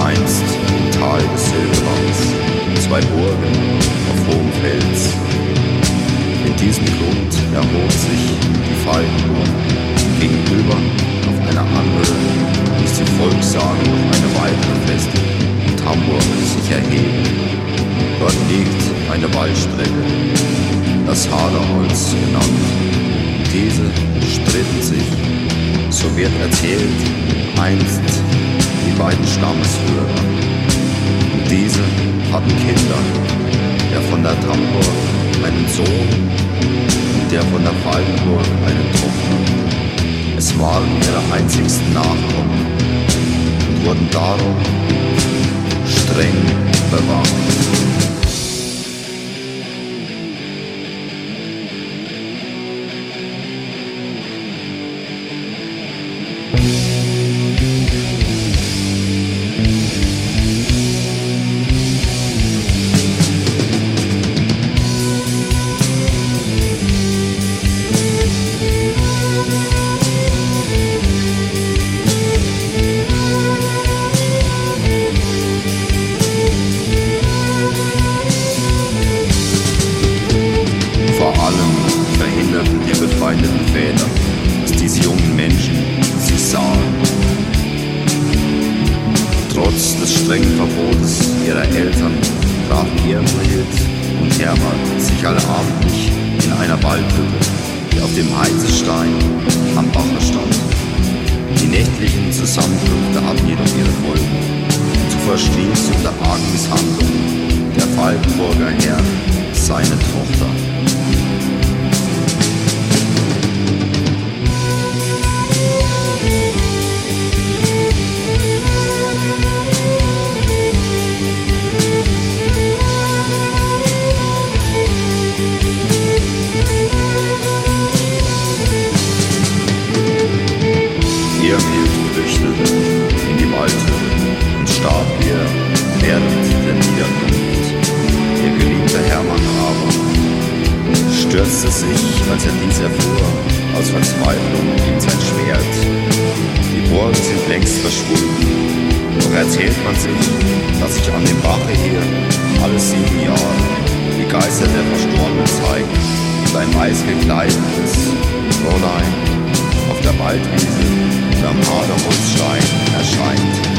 einst im Tal des Silberbaums, zwei Burgen auf hohem Fels. In diesem Grund erhob sich die Falkenburg gegenüber auf einer anderen, ließ die Volkssagen noch eine weitere Feste und Hamburg sich erheben. Dort liegt eine Wallstrecke, das Haderholz genannt. Diese stritten sich, so wird erzählt, einst beiden Stammesführer. Diese hatten Kinder, der von der Tamburg einen Sohn und der von der Falkenburg eine Tochter. Es waren ihre einzigsten Nachkommen und wurden darum streng bewacht. strengen weiß gekleidetes Fräulein auf der Waldwiese am Haderholzstein erscheint.